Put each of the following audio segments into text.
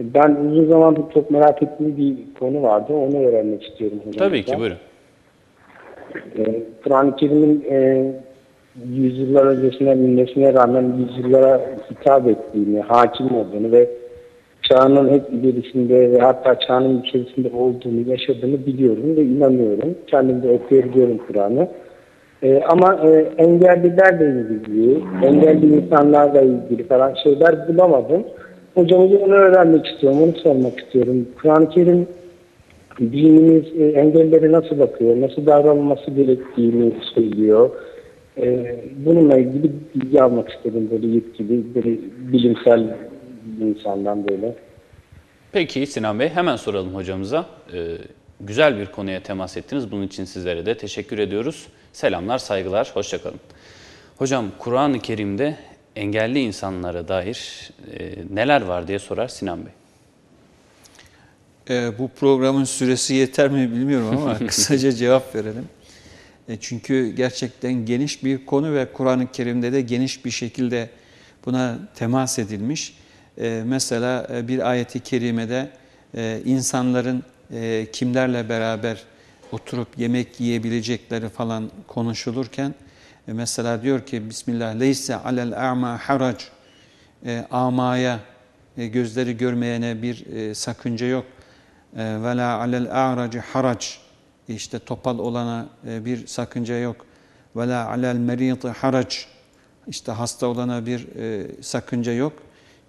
Ben uzun zamandır çok merak ettiğim bir konu vardı. Onu öğrenmek istiyorum hocam. Tabii ki buyurun. Ee, Kur'an-ı Kerim'in e, yüzyıllar öncesinden inmesine rağmen yüzyıllara hitap ettiğini, hakim olduğunu ve çağının hep ilerisinde ve hatta çağının içerisinde olduğunu, yaşadığını biliyorum ve inanıyorum. Kendim de okuyabiliyorum Kur'an'ı. Ee, ama e, engellilerle ilgili, engelli insanlarla ilgili falan şeyler bulamadım. Hocamızı onu öğrenmek istiyorum, onu sormak istiyorum. Kur'an-ı Kerim dinimiz e, engellere nasıl bakıyor, nasıl davranılması gerektiğini söylüyor. E, bununla ilgili bilgi almak istedim böyle yetkili, böyle bilimsel bir insandan böyle. Peki Sinan Bey hemen soralım hocamıza. Ee, güzel bir konuya temas ettiniz. Bunun için sizlere de teşekkür ediyoruz. Selamlar, saygılar, hoşçakalın. Hocam Kur'an-ı Kerim'de engelli insanlara dair e, neler var diye sorar Sinan Bey. E, bu programın süresi yeter mi bilmiyorum ama kısaca cevap verelim. E, çünkü gerçekten geniş bir konu ve Kur'an-ı Kerim'de de geniş bir şekilde buna temas edilmiş. E, mesela e, bir ayeti kerimede e, insanların e, kimlerle beraber oturup yemek yiyebilecekleri falan konuşulurken e, mesela diyor ki Bismillah leyse alel a'ma harac e, amaya e, gözleri görmeyene bir e, sakınca yok. E, ve la alel a'raci harac işte topal olana e, bir sakınca yok. Ve la alel meridi harac işte hasta olana bir e, sakınca yok.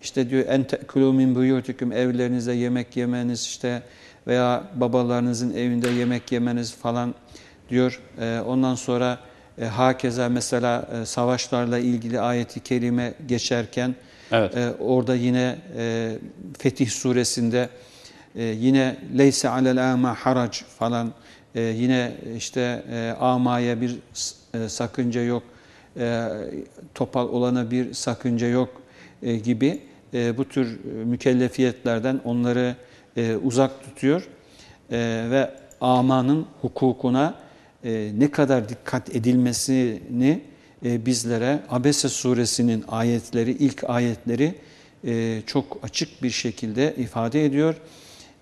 İşte diyor en te'kulu min buyutikum evlerinize yemek yemeniz işte veya babalarınızın evinde yemek yemeniz falan diyor. E, ondan sonra e, hakeza mesela e, savaşlarla ilgili ayeti kerime geçerken evet. e, orada yine e, Fetih suresinde e, yine leyse alel ama harac falan e, yine işte e, amaya bir e, sakınca yok, e, topal olana bir sakınca yok e, gibi e, bu tür mükellefiyetlerden onları e, uzak tutuyor e, ve amanın hukukuna e, ne kadar dikkat edilmesini e, bizlere Abese suresinin ayetleri, ilk ayetleri e, çok açık bir şekilde ifade ediyor.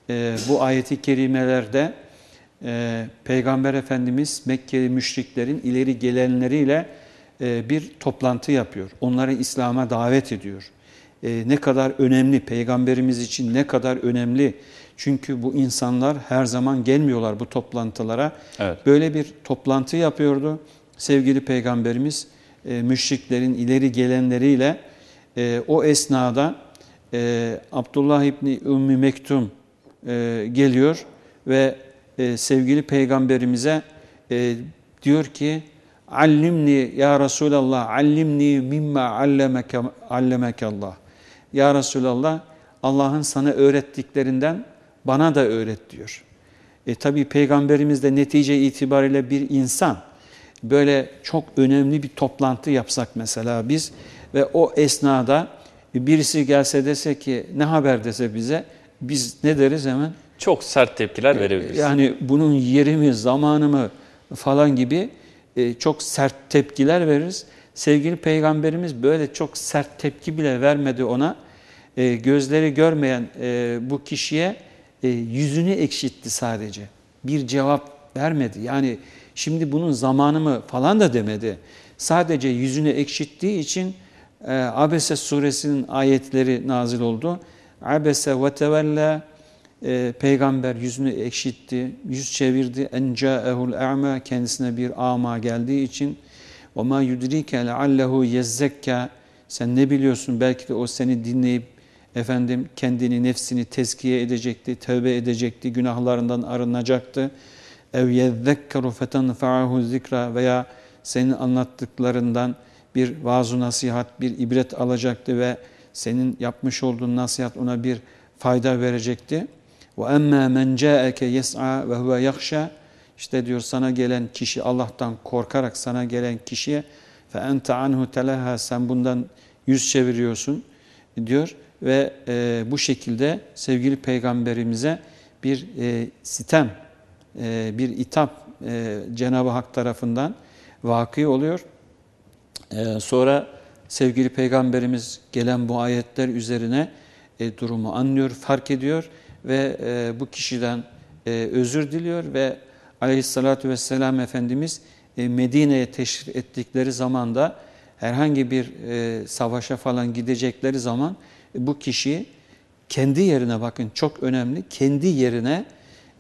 E, bu ayeti kerimelerde e, Peygamber Efendimiz Mekkeli müşriklerin ileri gelenleriyle e, bir toplantı yapıyor. Onları İslam'a davet ediyor. E, ne kadar önemli, Peygamberimiz için ne kadar önemli. Çünkü bu insanlar her zaman gelmiyorlar bu toplantılara. Evet. Böyle bir toplantı yapıyordu sevgili Peygamberimiz. E, müşriklerin ileri gelenleriyle e, o esnada e, Abdullah İbni Ümmü Mektum e, geliyor ve e, sevgili peygamberimize e, diyor ki Allimni ya Resulallah allimni mimma allemeke, Allah. Ya Resulallah Allah'ın sana öğrettiklerinden bana da öğret diyor. E tabi peygamberimiz de netice itibariyle bir insan. Böyle çok önemli bir toplantı yapsak mesela biz ve o esnada birisi gelse dese ki ne haber dese bize biz ne deriz hemen? Çok sert tepkiler verebiliriz. Yani bunun yeri mi, zamanı mı falan gibi e, çok sert tepkiler veririz. Sevgili Peygamberimiz böyle çok sert tepki bile vermedi ona. E, gözleri görmeyen e, bu kişiye yüzünü ekşitti sadece. Bir cevap vermedi. Yani şimdi bunun zamanı mı falan da demedi. Sadece yüzünü ekşittiği için Abese suresinin ayetleri nazil oldu. Abese ve tevella e, peygamber yüzünü ekşitti, yüz çevirdi. En ca'ehul a'ma kendisine bir ama geldiği için ma yudrike leallehu yezzekka sen ne biliyorsun belki de o seni dinleyip efendim kendini nefsini tezkiye edecekti, tövbe edecekti, günahlarından arınacaktı. Ev yezzekkeru fetenfa'ahu zikra veya senin anlattıklarından bir vaaz nasihat, bir ibret alacaktı ve senin yapmış olduğun nasihat ona bir fayda verecekti. Men câeke yes'a ve huve yakşa işte diyor sana gelen kişi Allah'tan korkarak sana gelen kişiye fe ente anhu telaha sen bundan yüz çeviriyorsun diyor ve e, bu şekilde sevgili peygamberimize bir e, sitem, e, bir itap e, Cenab-ı Hak tarafından vakı oluyor. E, sonra sevgili peygamberimiz gelen bu ayetler üzerine e, durumu anlıyor, fark ediyor ve e, bu kişiden e, özür diliyor ve aleyhissalatü vesselam Efendimiz e, Medine'ye teşrif ettikleri zaman da herhangi bir e, savaşa falan gidecekleri zaman e, bu kişi kendi yerine bakın çok önemli kendi yerine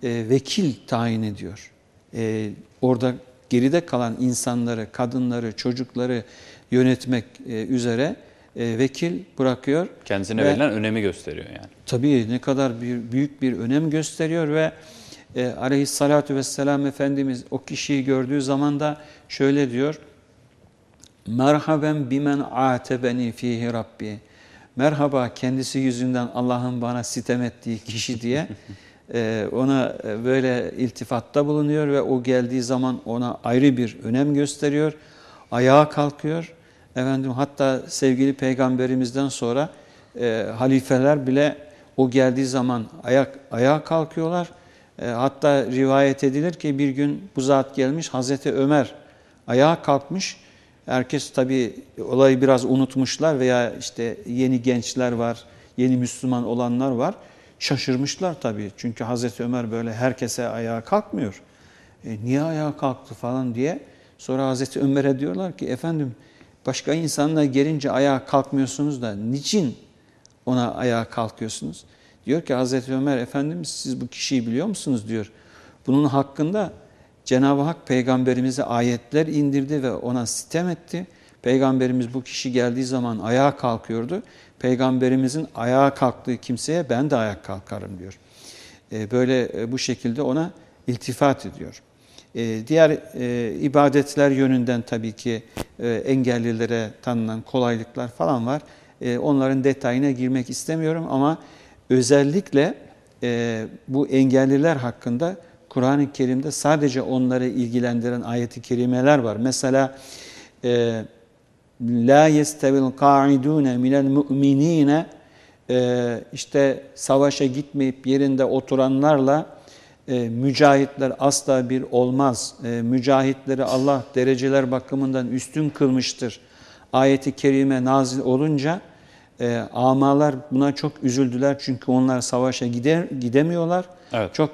vekil tayin ediyor. Orada geride kalan insanları, kadınları, çocukları yönetmek üzere vekil bırakıyor. Kendisine ve, verilen önemi gösteriyor yani. Tabii ne kadar bir, büyük bir önem gösteriyor ve e, aleyhissalatü vesselam Efendimiz o kişiyi gördüğü zaman da şöyle diyor. Merhaben bimen atebeni fihi Rabbi. Merhaba kendisi yüzünden Allah'ın bana sitem ettiği kişi diye e, ona böyle iltifatta bulunuyor ve o geldiği zaman ona ayrı bir önem gösteriyor. Ayağa kalkıyor. Efendim hatta sevgili peygamberimizden sonra e, halifeler bile o geldiği zaman ayak ayağa kalkıyorlar. E, hatta rivayet edilir ki bir gün bu zat gelmiş Hazreti Ömer ayağa kalkmış. Herkes tabi olayı biraz unutmuşlar veya işte yeni gençler var, yeni Müslüman olanlar var. Şaşırmışlar tabii. Çünkü Hazreti Ömer böyle herkese ayağa kalkmıyor. E, niye ayağa kalktı falan diye. Sonra Hazreti Ömer'e diyorlar ki efendim başka insanlar gelince ayağa kalkmıyorsunuz da niçin ona ayağa kalkıyorsunuz? Diyor ki Hazreti Ömer Efendimiz siz bu kişiyi biliyor musunuz diyor. Bunun hakkında Cenab-ı Hak peygamberimize ayetler indirdi ve ona sitem etti. Peygamberimiz bu kişi geldiği zaman ayağa kalkıyordu. Peygamberimizin ayağa kalktığı kimseye ben de ayağa kalkarım diyor. E, böyle e, bu şekilde ona iltifat ediyor. E, diğer ibadetler yönünden tabii ki engellilere tanınan kolaylıklar falan var. Onların detayına girmek istemiyorum ama özellikle bu engelliler hakkında Kur'an-ı Kerim'de sadece onları ilgilendiren ayeti kerimeler var. Mesela La yestevil qa'idune minel mu'minine e, işte savaşa gitmeyip yerinde oturanlarla e, mücahitler asla bir olmaz. E, mücahitleri Allah dereceler bakımından üstün kılmıştır. Ayeti kerime nazil olunca e, amalar buna çok üzüldüler çünkü onlar savaşa gider, gidemiyorlar. Evet. Çok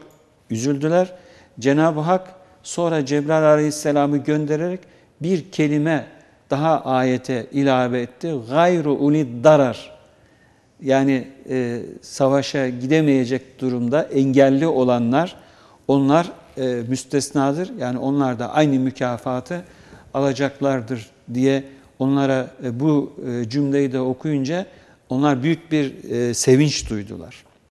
üzüldüler. Cenab-ı Hak sonra Cebrail Aleyhisselam'ı göndererek bir kelime daha ayete ilave etti. Gayru ulid darar. Yani e, savaşa gidemeyecek durumda engelli olanlar onlar e, müstesnadır. Yani onlar da aynı mükafatı alacaklardır diye onlara e, bu e, cümleyi de okuyunca onlar büyük bir e, sevinç duydular.